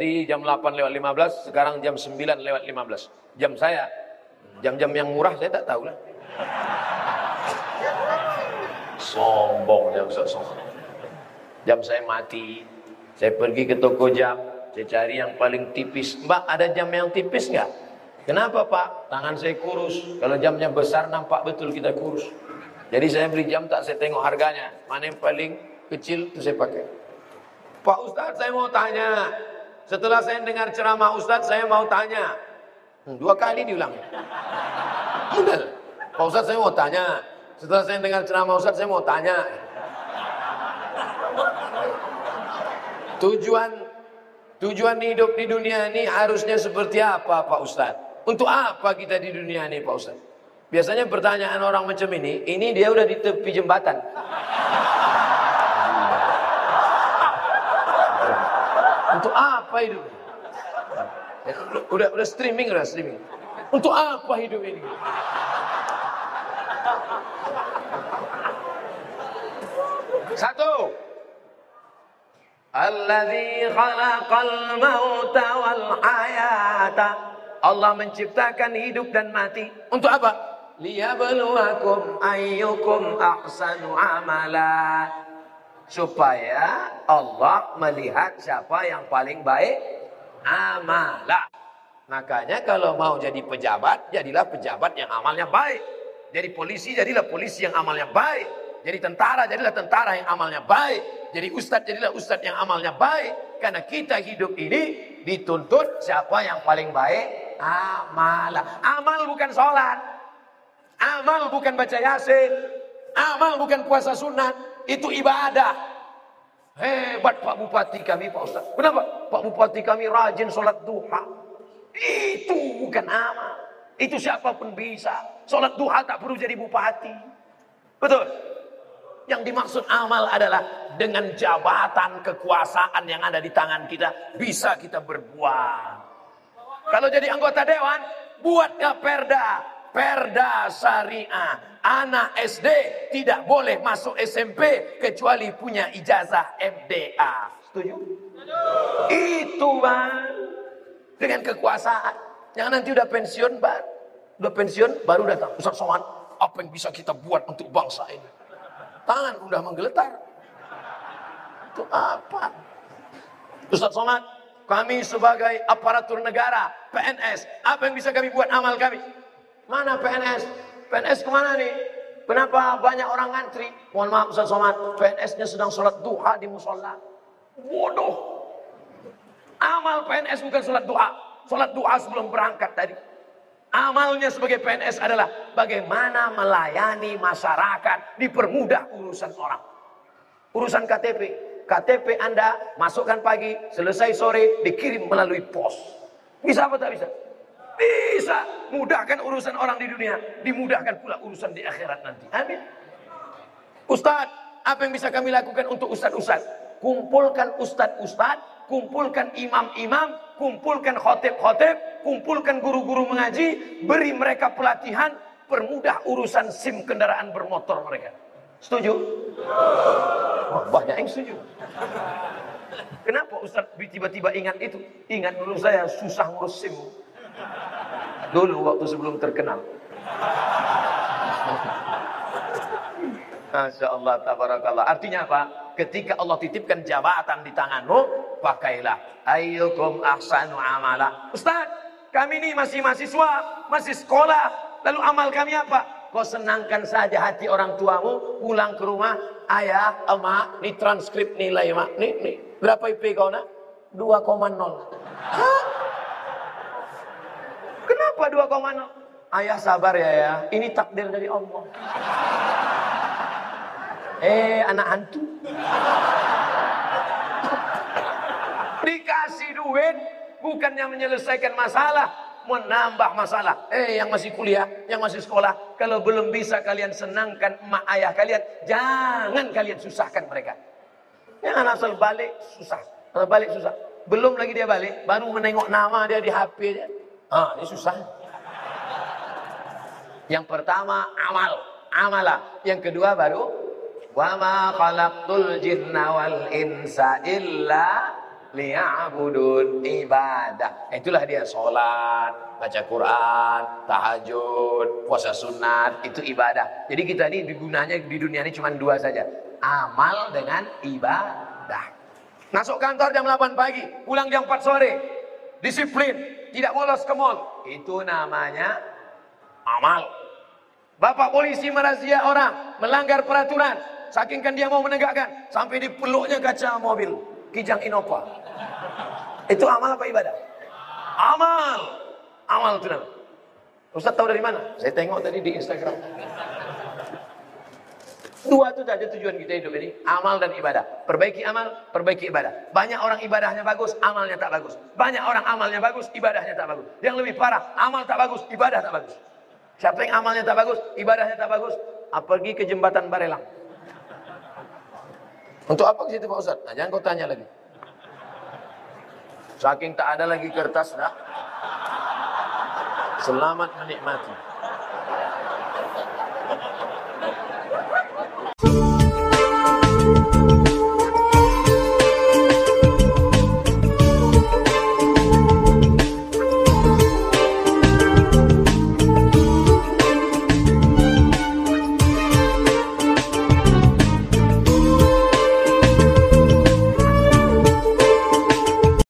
Jadi jam 8 lewat 15, sekarang jam 9 lewat 15. Jam saya, jam-jam yang murah saya tak tahu lah. Sombong jam saya sombong. Jam saya mati, saya pergi ke toko jam, saya cari yang paling tipis. Mbak, ada jam yang tipis nggak? Kenapa Pak? Tangan saya kurus. Kalau jamnya besar nampak betul kita kurus. Jadi saya beli jam tak saya tengok harganya. Mana yang paling kecil itu saya pakai. Pak Ustadz saya mau tanya. Setelah saya dengar ceramah Ustadz saya mau tanya. Dua kali diulang. Benar. Pak Ustadz saya mau tanya. Setelah saya dengar ceramah Ustadz saya mau tanya. Tujuan tujuan hidup di dunia ini harusnya seperti apa Pak Ustadz? Untuk apa kita di dunia ini Pak Ustadz? Biasanya pertanyaan orang macam ini, ini dia udah di tepi jembatan. Untuk apa hidup? Ya, udah udah streaming udah streaming. Untuk apa hidup ini? Satu. Alladzi khalaqal mauta wal hayata. Allah menciptakan hidup dan mati. Untuk apa? Liyabluwakum ayyukum ahsanu amala. Supaya Allah melihat siapa yang paling baik amala. Makanya kalau mau jadi pejabat, jadilah pejabat yang amalnya baik. Jadi polisi, jadilah polisi yang amalnya baik. Jadi tentara, jadilah tentara yang amalnya baik. Jadi ustadz, jadilah ustadz yang amalnya baik. Karena kita hidup ini dituntut siapa yang paling baik amala. Amal bukan sholat. Amal bukan baca yasin. Amal bukan puasa sunat. Itu ibadah. Hebat Pak Bupati kami Pak Ustaz. Kenapa? Pak Bupati kami rajin sholat duha. Itu bukan amal. Itu siapa pun bisa. Sholat duha tak perlu jadi bupati. Betul? Yang dimaksud amal adalah dengan jabatan kekuasaan yang ada di tangan kita bisa kita berbuat. Kalau jadi anggota dewan, buatnya perda, perda syariah. Anak SD tidak boleh masuk SMP kecuali punya ijazah MDA. Setuju? Itu bang. Dengan kekuasaan. Jangan nanti udah pensiun, bang. Udah pensiun, baru datang. Ustaz Somad, apa yang bisa kita buat untuk bangsa ini? Tangan udah menggeletar. Itu apa? Ustaz Somad, kami sebagai aparatur negara, PNS, apa yang bisa kami buat amal kami? Mana PNS? PNS ke mana nih? Kenapa banyak orang ngantri? Mohon maaf Ustaz Somad, PNS-nya sedang sholat duha di musola. Bodoh. Amal PNS bukan sholat duha. Sholat duha sebelum berangkat tadi. Amalnya sebagai PNS adalah bagaimana melayani masyarakat, dipermudah urusan orang. Urusan KTP, KTP Anda masukkan pagi, selesai sore, dikirim melalui pos. Bisa apa tak bisa? Bisa. Mudahkan urusan orang di dunia, dimudahkan pula urusan di akhirat nanti. Amin. Ustadz, apa yang bisa kami lakukan untuk ustadz-ustadz? Kumpulkan ustadz-ustadz, kumpulkan imam-imam, kumpulkan khotib-khotib, kumpulkan guru-guru mengaji, beri mereka pelatihan, permudah urusan SIM kendaraan bermotor mereka. Setuju? Oh, banyak yang setuju. Kenapa Ustaz tiba-tiba ingat itu? Ingat dulu saya susah ngurus SIM. Dulu waktu sebelum terkenal. Masya Allah, tabarakallah. Artinya apa? Ketika Allah titipkan jabatan di tanganmu, pakailah. Ayyukum ahsanu amala. Ustaz, kami ini masih mahasiswa, masih sekolah. Lalu amal kami apa? Kau senangkan saja hati orang tuamu, pulang ke rumah, ayah, emak, ini transkrip nilai emak. Nih, nih, berapa IP kau nak? 2,0. Kenapa 2,0? Ayah sabar ya ya, ini takdir dari Allah. Eh, anak hantu. Dikasih duit, bukannya menyelesaikan masalah, menambah masalah. Eh, yang masih kuliah, yang masih sekolah, kalau belum bisa kalian senangkan emak ayah kalian, jangan kalian susahkan mereka. Jangan asal balik susah, asal balik susah. Belum lagi dia balik, baru menengok nama dia di HP dia. Ah, ini susah. Yang pertama amal, amalah. Yang kedua baru wa ma khalaqtul jinna wal insa illa liya'budun ibadah. Itulah dia sholat, baca Quran, tahajud, puasa sunat, itu ibadah. Jadi kita ini digunanya di dunia ini cuma dua saja. Amal dengan ibadah. Masuk kantor jam 8 pagi, pulang jam 4 sore. Disiplin, tidak bolos ke mall. Itu namanya amal. Bapak polisi merazia orang, melanggar peraturan. Saking kan dia mau menegakkan, sampai dipeluknya kaca mobil. Kijang Innova. Itu amal apa ibadah? Amal. Amal itu namanya. Ustaz tahu dari mana? Saya tengok tadi di Instagram. Dua itu tadi tujuan kita hidup ini. Amal dan ibadah. Perbaiki amal, perbaiki ibadah. Banyak orang ibadahnya bagus, amalnya tak bagus. Banyak orang amalnya bagus, ibadahnya tak bagus. Yang lebih parah, amal tak bagus, ibadah tak bagus. Siapa yang amalnya tak bagus, ibadahnya tak bagus, ah, apalagi ke jembatan Barelang. Untuk apa ke situ Pak Ustaz? Nah, jangan kau tanya lagi. Saking tak ada lagi kertas dah. Selamat menikmati.